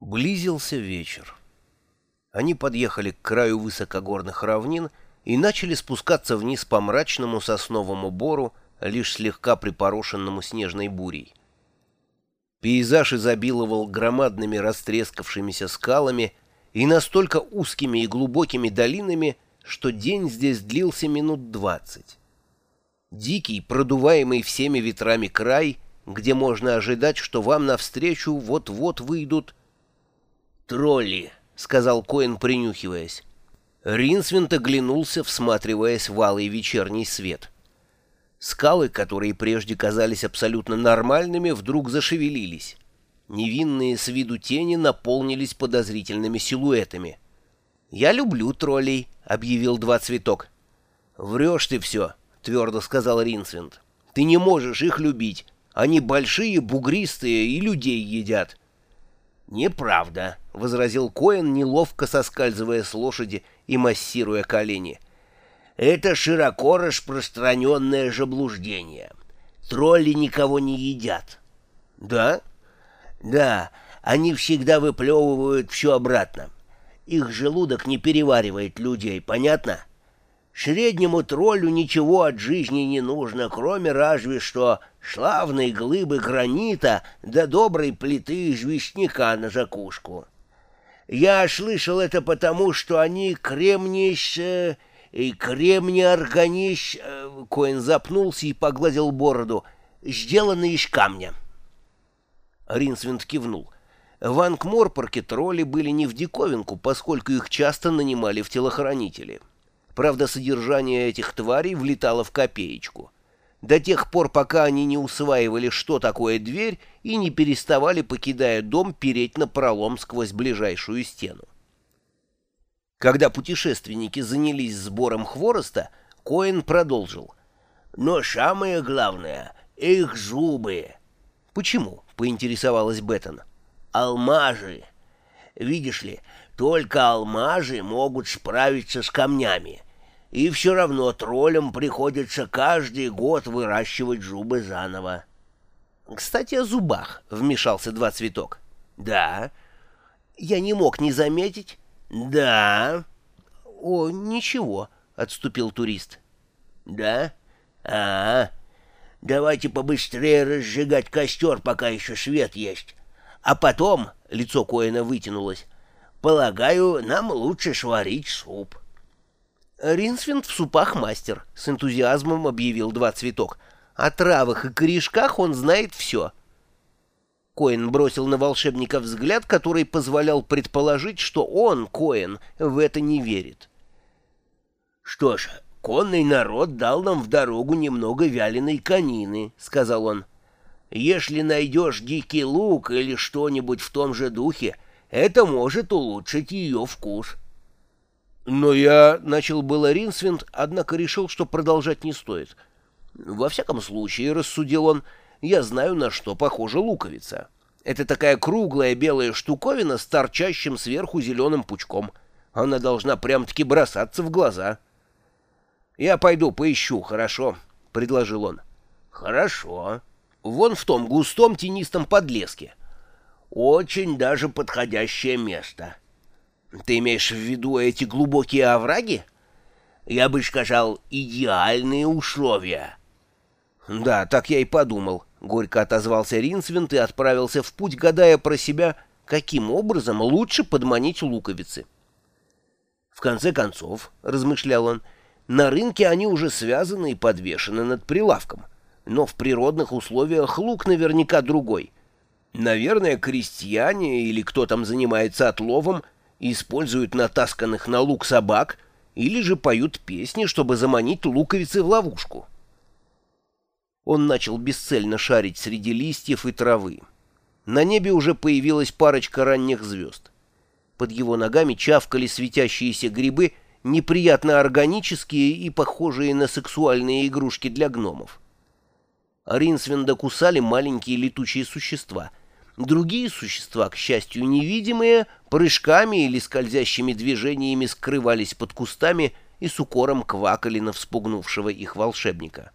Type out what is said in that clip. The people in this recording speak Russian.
Близился вечер. Они подъехали к краю высокогорных равнин и начали спускаться вниз по мрачному сосновому бору, лишь слегка припорошенному снежной бурей. Пейзаж изобиловал громадными растрескавшимися скалами и настолько узкими и глубокими долинами, что день здесь длился минут двадцать. Дикий, продуваемый всеми ветрами край, где можно ожидать, что вам навстречу вот-вот выйдут «Тролли», — сказал Коэн, принюхиваясь. Ринсвинт оглянулся, всматриваясь в алый вечерний свет. Скалы, которые прежде казались абсолютно нормальными, вдруг зашевелились. Невинные с виду тени наполнились подозрительными силуэтами. «Я люблю троллей», — объявил Два Цветок. «Врешь ты все», — твердо сказал Ринсвинд. «Ты не можешь их любить. Они большие, бугристые и людей едят». «Неправда», — возразил Коэн, неловко соскальзывая с лошади и массируя колени. «Это широко распространенное заблуждение. Тролли никого не едят». «Да?» «Да, они всегда выплевывают все обратно. Их желудок не переваривает людей, понятно?» Среднему троллю ничего от жизни не нужно, кроме разве что славной глыбы гранита да доброй плиты известняка на закуску. Я слышал это потому, что они кремнись... Э, и кремний-органищ... Э, Коэн запнулся и погладил бороду. Сделаны из камня. Ринсвинд кивнул. В Ангморпорке тролли были не в диковинку, поскольку их часто нанимали в телохранители. Правда, содержание этих тварей влетало в копеечку. До тех пор, пока они не усваивали, что такое дверь, и не переставали, покидая дом, переть на пролом сквозь ближайшую стену. Когда путешественники занялись сбором хвороста, Коэн продолжил. «Но самое главное — их зубы». «Почему?» — поинтересовалась Беттон. «Алмажи. Видишь ли, только алмажи могут справиться с камнями» и все равно троллям приходится каждый год выращивать зубы заново. — Кстати, о зубах, — вмешался Два Цветок. — Да. — Я не мог не заметить. — Да. — О, ничего, — отступил турист. — Да? А, -а. Давайте побыстрее разжигать костер, пока еще свет есть. А потом, — лицо Коэна вытянулось, — полагаю, нам лучше сварить суп. — «Ринсвинд в супах мастер», — с энтузиазмом объявил Два Цветок. «О травах и корешках он знает все». Коэн бросил на волшебника взгляд, который позволял предположить, что он, Коэн, в это не верит. «Что ж, конный народ дал нам в дорогу немного вяленой конины», — сказал он. «Если найдешь дикий лук или что-нибудь в том же духе, это может улучшить ее вкус». Но я начал было Ринсвинд, однако решил, что продолжать не стоит. Во всяком случае, рассудил он, я знаю, на что похожа луковица. Это такая круглая белая штуковина с торчащим сверху зеленым пучком. Она должна прям-таки бросаться в глаза. «Я пойду поищу, хорошо?» — предложил он. «Хорошо. Вон в том густом тенистом подлеске. Очень даже подходящее место». Ты имеешь в виду эти глубокие овраги? Я бы сказал, идеальные условия. Да, так я и подумал. Горько отозвался Ринсвинд и отправился в путь, гадая про себя, каким образом лучше подманить луковицы. В конце концов, размышлял он, на рынке они уже связаны и подвешены над прилавком. Но в природных условиях лук наверняка другой. Наверное, крестьяне или кто там занимается отловом — используют натасканных на лук собак или же поют песни, чтобы заманить луковицы в ловушку. Он начал бесцельно шарить среди листьев и травы. На небе уже появилась парочка ранних звезд. Под его ногами чавкали светящиеся грибы, неприятно органические и похожие на сексуальные игрушки для гномов. Ринсвинда кусали маленькие летучие существа — Другие существа, к счастью, невидимые, прыжками или скользящими движениями скрывались под кустами и с укором квакали на вспугнувшего их волшебника.